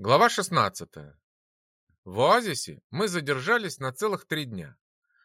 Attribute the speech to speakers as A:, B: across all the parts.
A: Глава 16. В оазисе мы задержались на целых три дня.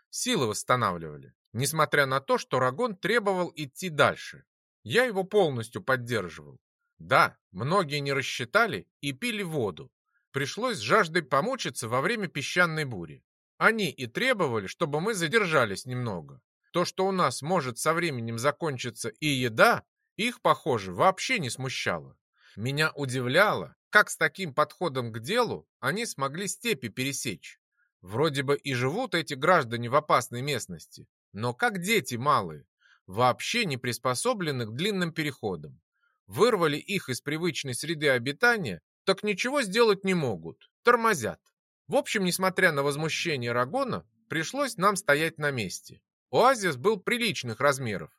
A: Силы восстанавливали, несмотря на то, что Рагон требовал идти дальше. Я его полностью поддерживал. Да, многие не рассчитали и пили воду. Пришлось с жаждой помучиться во время песчаной бури. Они и требовали, чтобы мы задержались немного. То, что у нас может со временем закончиться и еда, их, похоже, вообще не смущало. Меня удивляло, как с таким подходом к делу они смогли степи пересечь? Вроде бы и живут эти граждане в опасной местности, но как дети малые, вообще не приспособлены к длинным переходам. Вырвали их из привычной среды обитания, так ничего сделать не могут, тормозят. В общем, несмотря на возмущение Рагона, пришлось нам стоять на месте. Оазис был приличных размеров.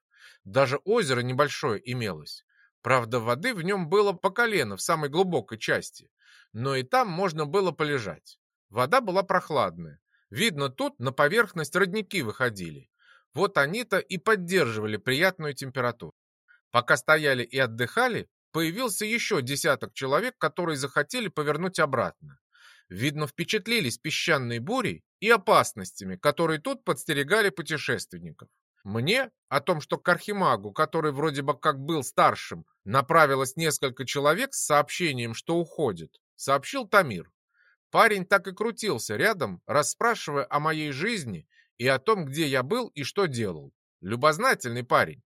A: Даже озеро небольшое имелось. Правда, воды в нем было по колено в самой глубокой части, но и там можно было полежать. Вода была прохладная. Видно, тут на поверхность родники выходили. Вот они-то и поддерживали приятную температуру. Пока стояли и отдыхали, появился еще десяток человек, которые захотели повернуть обратно. Видно, впечатлились песчаной бурей и опасностями, которые тут подстерегали путешественников. Мне о том, что к Архимагу, который вроде бы как был старшим, направилось несколько человек с сообщением, что уходит, сообщил Тамир. Парень так и крутился рядом, расспрашивая о моей жизни и о том, где я был и что делал. Любознательный парень.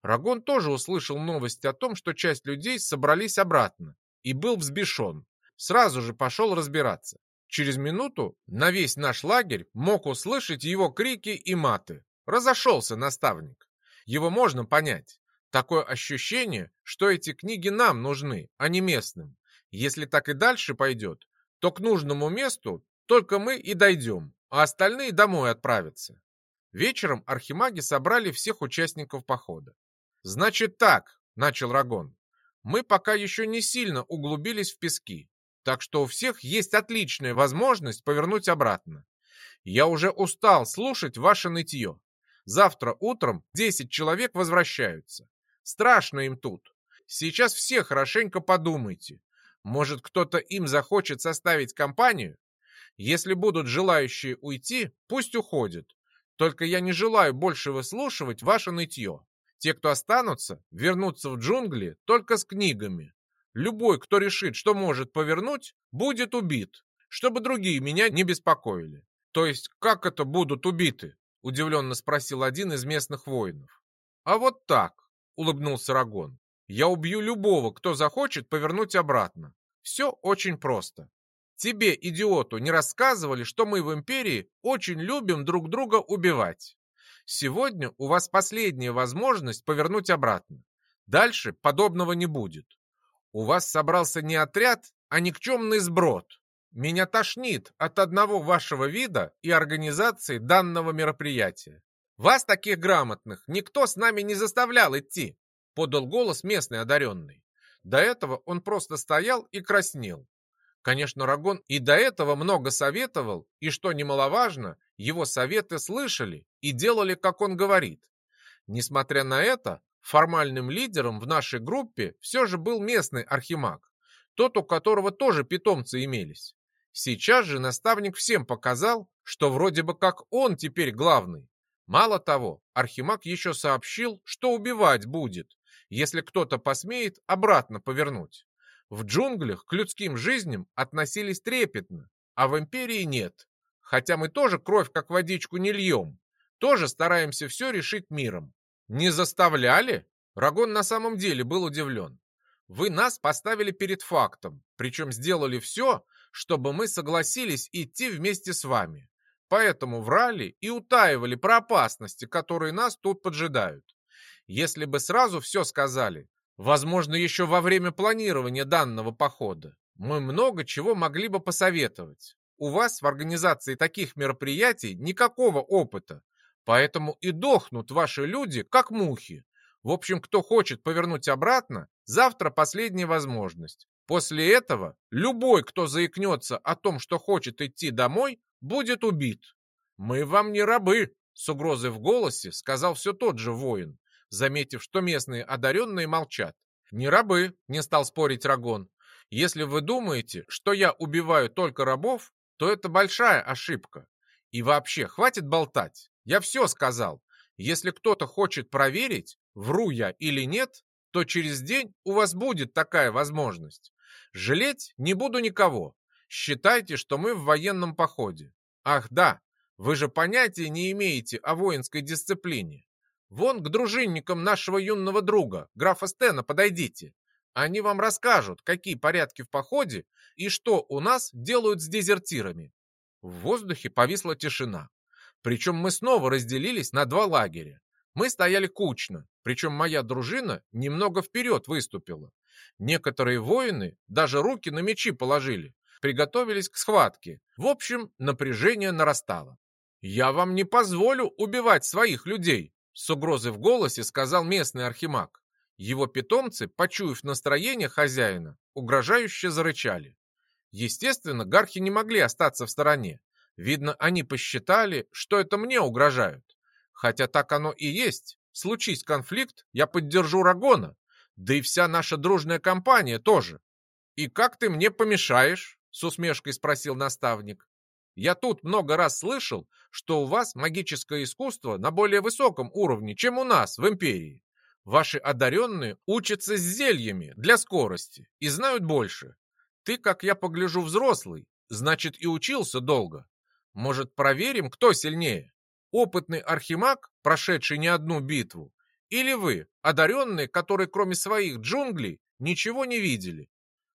A: Рагон тоже услышал новость о том, что часть людей собрались обратно, и был взбешен. Сразу же пошел разбираться. Через минуту на весь наш лагерь мог услышать его крики и маты. Разошелся наставник. Его можно понять. Такое ощущение, что эти книги нам нужны, а не местным. Если так и дальше пойдет, то к нужному месту только мы и дойдем, а остальные домой отправятся. Вечером архимаги собрали всех участников похода. «Значит так», — начал Рагон, — «мы пока еще не сильно углубились в пески, так что у всех есть отличная возможность повернуть обратно. Я уже устал слушать ваше нытье. Завтра утром 10 человек возвращаются. Страшно им тут. Сейчас все хорошенько подумайте. Может, кто-то им захочет составить компанию? Если будут желающие уйти, пусть уходят. Только я не желаю больше выслушивать ваше нытье. Те, кто останутся, вернутся в джунгли только с книгами. Любой, кто решит, что может повернуть, будет убит, чтобы другие меня не беспокоили. То есть, как это будут убиты? Удивленно спросил один из местных воинов. А вот так, улыбнулся Рагон. Я убью любого, кто захочет повернуть обратно. Все очень просто. Тебе, идиоту, не рассказывали, что мы в Империи очень любим друг друга убивать. Сегодня у вас последняя возможность повернуть обратно. Дальше подобного не будет. У вас собрался не отряд, а никчемный сброд. Меня тошнит от одного вашего вида и организации данного мероприятия. Вас, таких грамотных, никто с нами не заставлял идти, подал голос местный одаренный. До этого он просто стоял и краснел. Конечно, Рагон и до этого много советовал, и, что немаловажно, его советы слышали и делали, как он говорит. Несмотря на это, формальным лидером в нашей группе все же был местный архимаг, тот, у которого тоже питомцы имелись. Сейчас же наставник всем показал, что вроде бы как он теперь главный. Мало того, Архимаг еще сообщил, что убивать будет, если кто-то посмеет обратно повернуть. В джунглях к людским жизням относились трепетно, а в империи нет. Хотя мы тоже кровь как водичку не льем, тоже стараемся все решить миром. Не заставляли? Рагон на самом деле был удивлен. Вы нас поставили перед фактом, причем сделали все, чтобы мы согласились идти вместе с вами. Поэтому врали и утаивали про опасности, которые нас тут поджидают. Если бы сразу все сказали, возможно, еще во время планирования данного похода, мы много чего могли бы посоветовать. У вас в организации таких мероприятий никакого опыта, поэтому и дохнут ваши люди, как мухи. В общем, кто хочет повернуть обратно, завтра последняя возможность. После этого любой, кто заикнется о том, что хочет идти домой, будет убит. Мы вам не рабы, с угрозой в голосе сказал все тот же воин, заметив, что местные одаренные молчат. Не рабы, не стал спорить Рагон. Если вы думаете, что я убиваю только рабов, то это большая ошибка. И вообще, хватит болтать. Я все сказал. Если кто-то хочет проверить, вру я или нет, то через день у вас будет такая возможность. Жалеть не буду никого. Считайте, что мы в военном походе. Ах да, вы же понятия не имеете о воинской дисциплине. Вон к дружинникам нашего юного друга, графа Стена, подойдите. Они вам расскажут, какие порядки в походе и что у нас делают с дезертирами. В воздухе повисла тишина. Причем мы снова разделились на два лагеря. Мы стояли кучно, причем моя дружина немного вперед выступила. Некоторые воины даже руки на мечи положили, приготовились к схватке. В общем, напряжение нарастало. «Я вам не позволю убивать своих людей», с угрозой в голосе сказал местный архимаг. Его питомцы, почуяв настроение хозяина, угрожающе зарычали. Естественно, гархи не могли остаться в стороне. Видно, они посчитали, что это мне угрожают. Хотя так оно и есть. Случись конфликт, я поддержу Рагона. Да и вся наша дружная компания тоже. «И как ты мне помешаешь?» — с усмешкой спросил наставник. «Я тут много раз слышал, что у вас магическое искусство на более высоком уровне, чем у нас в Империи. Ваши одаренные учатся с зельями для скорости и знают больше. Ты, как я погляжу, взрослый, значит и учился долго. Может, проверим, кто сильнее? Опытный архимаг, прошедший не одну битву, или вы, одаренные, которые кроме своих джунглей ничего не видели?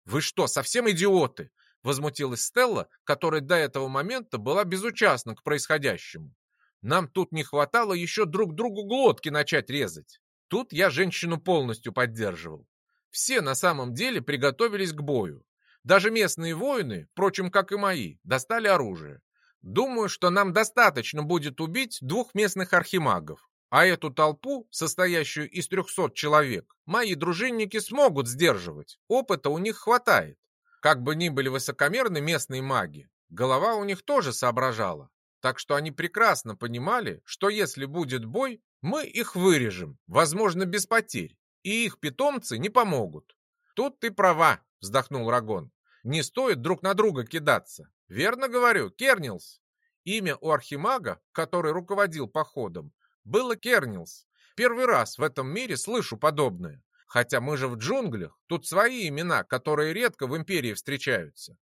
A: Вы что, совсем идиоты? Возмутилась Стелла, которая до этого момента была безучастна к происходящему. Нам тут не хватало еще друг другу глотки начать резать. Тут я женщину полностью поддерживал. Все на самом деле приготовились к бою. Даже местные воины, впрочем, как и мои, достали оружие. Думаю, что нам достаточно будет убить двух местных архимагов. А эту толпу, состоящую из трехсот человек, мои дружинники смогут сдерживать. Опыта у них хватает. Как бы ни были высокомерны местные маги, голова у них тоже соображала. Так что они прекрасно понимали, что если будет бой, мы их вырежем, возможно, без потерь, и их питомцы не помогут. Тут ты права, вздохнул Рагон. Не стоит друг на друга кидаться. Верно говорю, Кернилс. Имя у архимага, который руководил походом, было Кернилс. Первый раз в этом мире слышу подобное. Хотя мы же в джунглях, тут свои имена, которые редко в империи встречаются.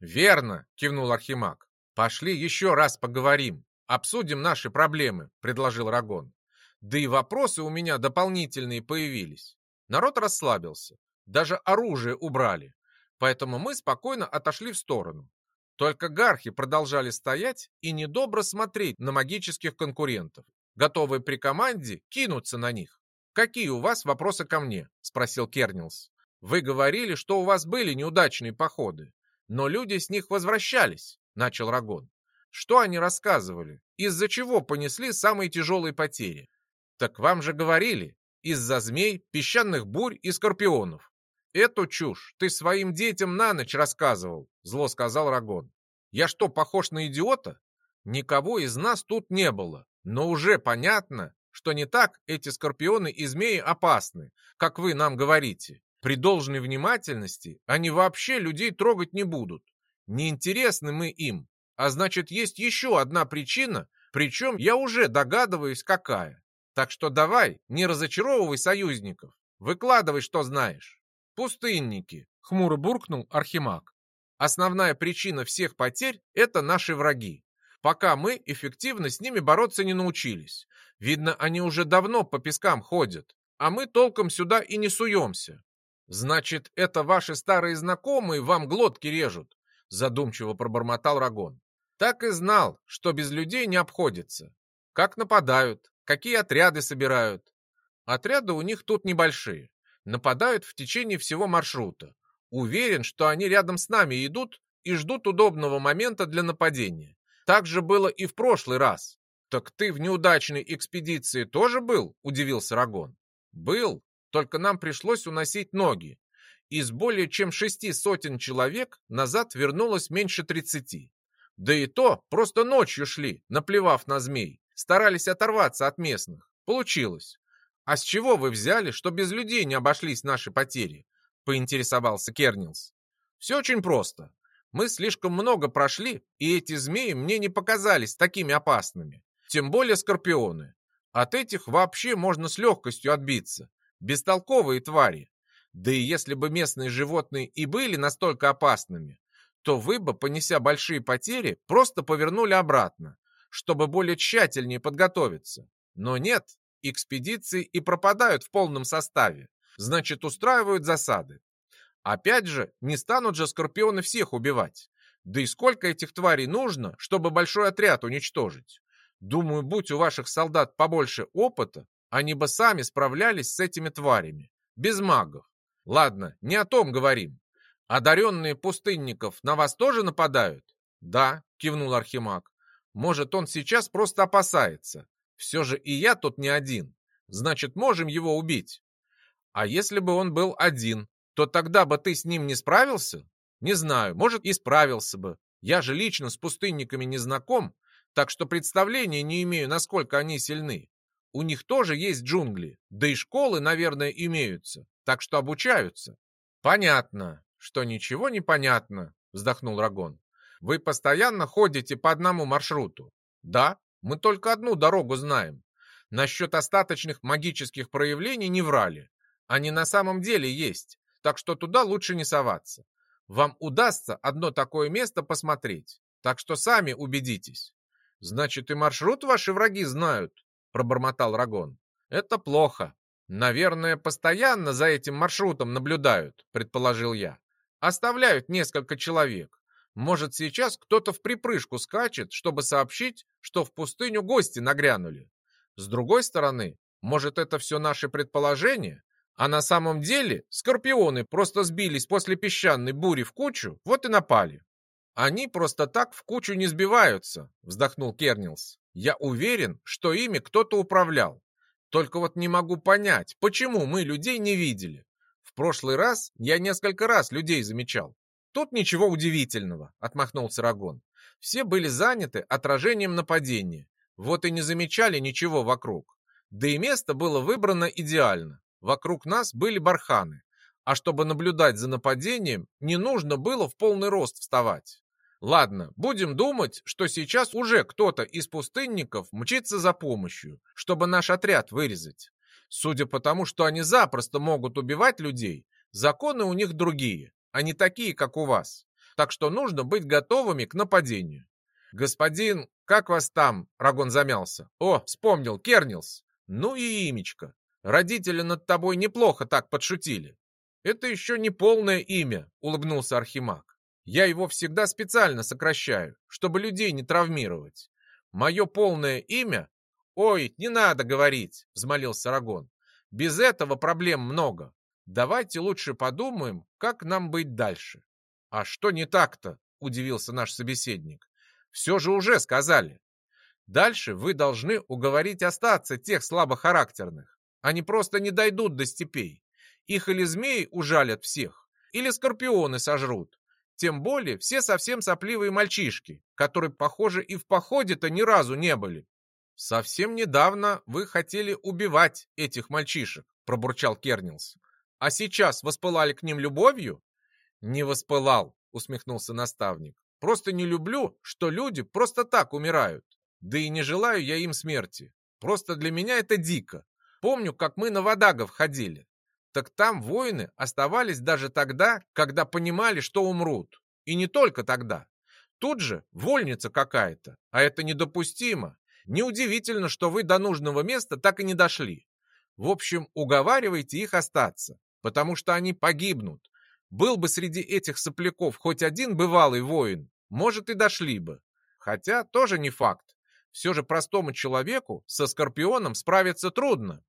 A: Верно, кивнул архимаг. Пошли еще раз поговорим. Обсудим наши проблемы, предложил Рагон. Да и вопросы у меня дополнительные появились. Народ расслабился. Даже оружие убрали. Поэтому мы спокойно отошли в сторону. Только гархи продолжали стоять и недобро смотреть на магических конкурентов, готовые при команде кинуться на них. «Какие у вас вопросы ко мне?» – спросил Кернилс. «Вы говорили, что у вас были неудачные походы, но люди с них возвращались», – начал Рагон. «Что они рассказывали? Из-за чего понесли самые тяжелые потери? Так вам же говорили, из-за змей, песчаных бурь и скорпионов. Эту чушь ты своим детям на ночь рассказывал, зло сказал Рагон. Я что, похож на идиота? Никого из нас тут не было, но уже понятно, что не так эти скорпионы и змеи опасны, как вы нам говорите. При должной внимательности они вообще людей трогать не будут. Неинтересны мы им, а значит есть еще одна причина, причем я уже догадываюсь, какая. Так что давай, не разочаровывай союзников. Выкладывай, что знаешь. Пустынники, хмуро буркнул Архимаг. Основная причина всех потерь – это наши враги. Пока мы эффективно с ними бороться не научились. Видно, они уже давно по пескам ходят, а мы толком сюда и не суемся. Значит, это ваши старые знакомые вам глотки режут, задумчиво пробормотал Рагон. Так и знал, что без людей не обходится. Как нападают, какие отряды собирают. Отряды у них тут небольшие. Нападают в течение всего маршрута. Уверен, что они рядом с нами идут и ждут удобного момента для нападения. Так же было и в прошлый раз. Так ты в неудачной экспедиции тоже был? Удивился Рагон. Был, только нам пришлось уносить ноги. Из более чем шести сотен человек назад вернулось меньше тридцати. Да и то просто ночью шли, наплевав на змей. Старались оторваться от местных. Получилось. А с чего вы взяли, что без людей не обошлись наши потери? Поинтересовался Кернилс. Все очень просто. Мы слишком много прошли, и эти змеи мне не показались такими опасными. Тем более скорпионы. От этих вообще можно с легкостью отбиться. Бестолковые твари. Да и если бы местные животные и были настолько опасными, то вы бы, понеся большие потери, просто повернули обратно, чтобы более тщательнее подготовиться. Но нет, экспедиции и пропадают в полном составе, значит устраивают засады. Опять же, не станут же скорпионы всех убивать. Да и сколько этих тварей нужно, чтобы большой отряд уничтожить? Думаю, будь у ваших солдат побольше опыта, они бы сами справлялись с этими тварями, без магов. Ладно, не о том говорим. Одаренные пустынников на вас тоже нападают? Да, кивнул Архимаг. Может, он сейчас просто опасается. Все же и я тут не один. Значит, можем его убить. А если бы он был один, то тогда бы ты с ним не справился? Не знаю, может, и справился бы. Я же лично с пустынниками не знаком, так что представления не имею, насколько они сильны. У них тоже есть джунгли, да и школы, наверное, имеются, так что обучаются. Понятно, что ничего не понятно, вздохнул Рагон. Вы постоянно ходите по одному маршруту. Да, мы только одну дорогу знаем. Насчет остаточных магических проявлений не врали. Они на самом деле есть, так что туда лучше не соваться. Вам удастся одно такое место посмотреть, так что сами убедитесь. Значит, и маршрут ваши враги знают, пробормотал Рагон. Это плохо. Наверное, постоянно за этим маршрутом наблюдают, предположил я. Оставляют несколько человек. Может, сейчас кто-то в припрыжку скачет, чтобы сообщить, что в пустыню гости нагрянули. С другой стороны, может, это все наши предположения, а на самом деле скорпионы просто сбились после песчаной бури в кучу, вот и напали. Они просто так в кучу не сбиваются, вздохнул Кернилс. Я уверен, что ими кто-то управлял. Только вот не могу понять, почему мы людей не видели. В прошлый раз я несколько раз людей замечал. Тут ничего удивительного, отмахнулся Рагон. Все были заняты отражением нападения. Вот и не замечали ничего вокруг. Да и место было выбрано идеально. Вокруг нас были барханы. А чтобы наблюдать за нападением, не нужно было в полный рост вставать. Ладно, будем думать, что сейчас уже кто-то из пустынников мчится за помощью, чтобы наш отряд вырезать. Судя по тому, что они запросто могут убивать людей, законы у них другие, а не такие, как у вас. Так что нужно быть готовыми к нападению. Господин, как вас там? Рагон замялся. О, вспомнил, Кернилс. Ну и имечко. Родители над тобой неплохо так подшутили. Это еще не полное имя, улыбнулся Архимаг. Я его всегда специально сокращаю, чтобы людей не травмировать. Мое полное имя... Ой, не надо говорить, взмолился Рагон. Без этого проблем много. Давайте лучше подумаем, как нам быть дальше. А что не так-то? Удивился наш собеседник. Все же уже сказали. Дальше вы должны уговорить остаться тех слабохарактерных. Они просто не дойдут до степей. Их или змеи ужалят всех, или скорпионы сожрут, тем более все совсем сопливые мальчишки, которые, похоже, и в походе-то ни разу не были. Совсем недавно вы хотели убивать этих мальчишек, пробурчал Кернилс. А сейчас воспылали к ним любовью? Не воспылал, усмехнулся наставник. Просто не люблю, что люди просто так умирают. Да и не желаю я им смерти. Просто для меня это дико. Помню, как мы на водагов ходили. Так там воины оставались даже тогда, когда понимали, что умрут. И не только тогда. Тут же вольница какая-то, а это недопустимо. Неудивительно, что вы до нужного места так и не дошли. В общем, уговаривайте их остаться, потому что они погибнут. Был бы среди этих сопляков хоть один бывалый воин, может и дошли бы. Хотя тоже не факт. Все же простому человеку со Скорпионом справиться трудно.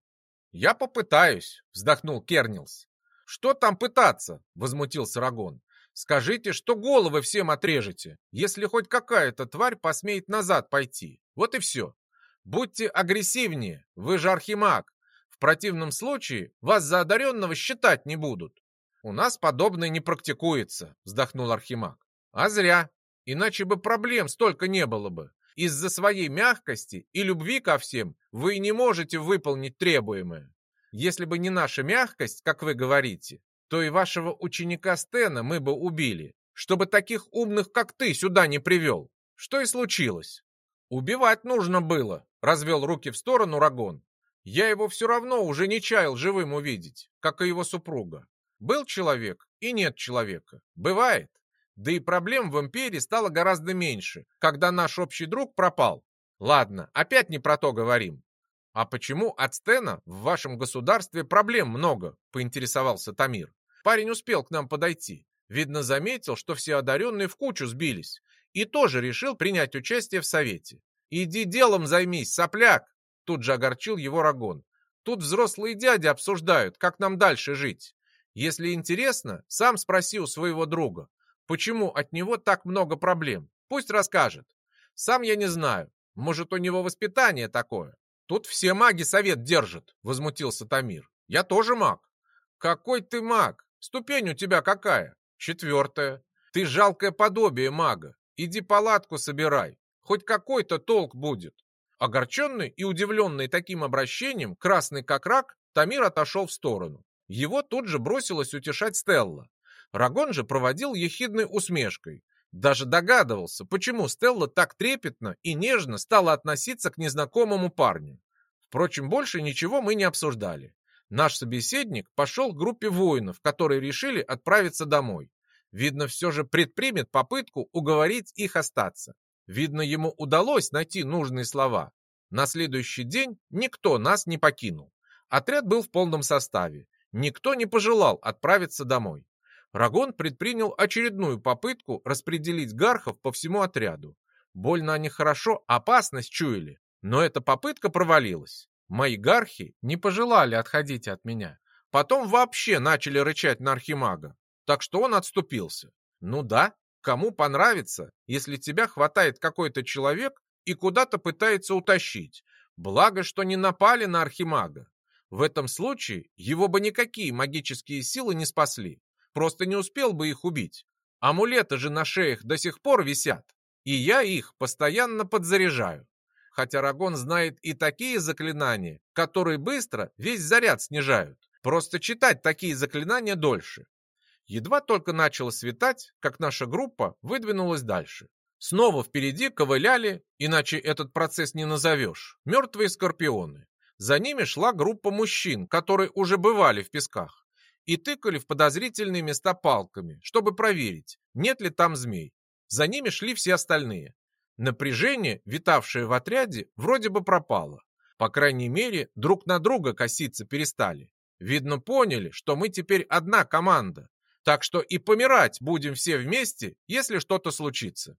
A: «Я попытаюсь», — вздохнул Кернилс. «Что там пытаться?» — возмутился Рагон. «Скажите, что головы всем отрежете, если хоть какая-то тварь посмеет назад пойти. Вот и все. Будьте агрессивнее, вы же архимаг. В противном случае вас за одаренного считать не будут». «У нас подобное не практикуется», — вздохнул архимаг. «А зря. Иначе бы проблем столько не было бы. Из-за своей мягкости и любви ко всем вы не можете выполнить требуемое. Если бы не наша мягкость, как вы говорите, то и вашего ученика Стена мы бы убили, чтобы таких умных, как ты, сюда не привел. Что и случилось. Убивать нужно было, развел руки в сторону Рагон. Я его все равно уже не чаял живым увидеть, как и его супруга. Был человек и нет человека. Бывает. Да и проблем в империи стало гораздо меньше, когда наш общий друг пропал. Ладно, опять не про то говорим. А почему от Стена в вашем государстве проблем много? Поинтересовался Тамир. Парень успел к нам подойти. Видно, заметил, что все одаренные в кучу сбились. И тоже решил принять участие в совете. Иди делом займись, сопляк! Тут же огорчил его Рагон. Тут взрослые дяди обсуждают, как нам дальше жить. Если интересно, сам спроси у своего друга, почему от него так много проблем. Пусть расскажет. Сам я не знаю. Может, у него воспитание такое. Тут все маги совет держат, возмутился Тамир. Я тоже маг. Какой ты маг? Ступень у тебя какая? Четвертая. Ты жалкое подобие мага. Иди палатку собирай. Хоть какой-то толк будет. Огорченный и удивленный таким обращением, красный как рак, Тамир отошел в сторону. Его тут же бросилась утешать Стелла. Рагон же проводил ехидной усмешкой. Даже догадывался, почему Стелла так трепетно и нежно стала относиться к незнакомому парню. Впрочем, больше ничего мы не обсуждали. Наш собеседник пошел к группе воинов, которые решили отправиться домой. Видно, все же предпримет попытку уговорить их остаться. Видно, ему удалось найти нужные слова. На следующий день никто нас не покинул. Отряд был в полном составе. Никто не пожелал отправиться домой. Рагон предпринял очередную попытку распределить гархов по всему отряду. Больно они хорошо опасность чуяли, но эта попытка провалилась. Мои гархи не пожелали отходить от меня. Потом вообще начали рычать на архимага, так что он отступился. Ну да, кому понравится, если тебя хватает какой-то человек и куда-то пытается утащить. Благо, что не напали на архимага. В этом случае его бы никакие магические силы не спасли. Просто не успел бы их убить. Амулеты же на шеях до сих пор висят. И я их постоянно подзаряжаю. Хотя Рагон знает и такие заклинания, которые быстро весь заряд снижают. Просто читать такие заклинания дольше. Едва только начало светать, как наша группа выдвинулась дальше. Снова впереди ковыляли, иначе этот процесс не назовешь, мертвые скорпионы. За ними шла группа мужчин, которые уже бывали в песках, и тыкали в подозрительные места палками, чтобы проверить, нет ли там змей. За ними шли все остальные. Напряжение, витавшее в отряде, вроде бы пропало. По крайней мере, друг на друга коситься перестали. Видно, поняли, что мы теперь одна команда. Так что и помирать будем все вместе, если что-то случится.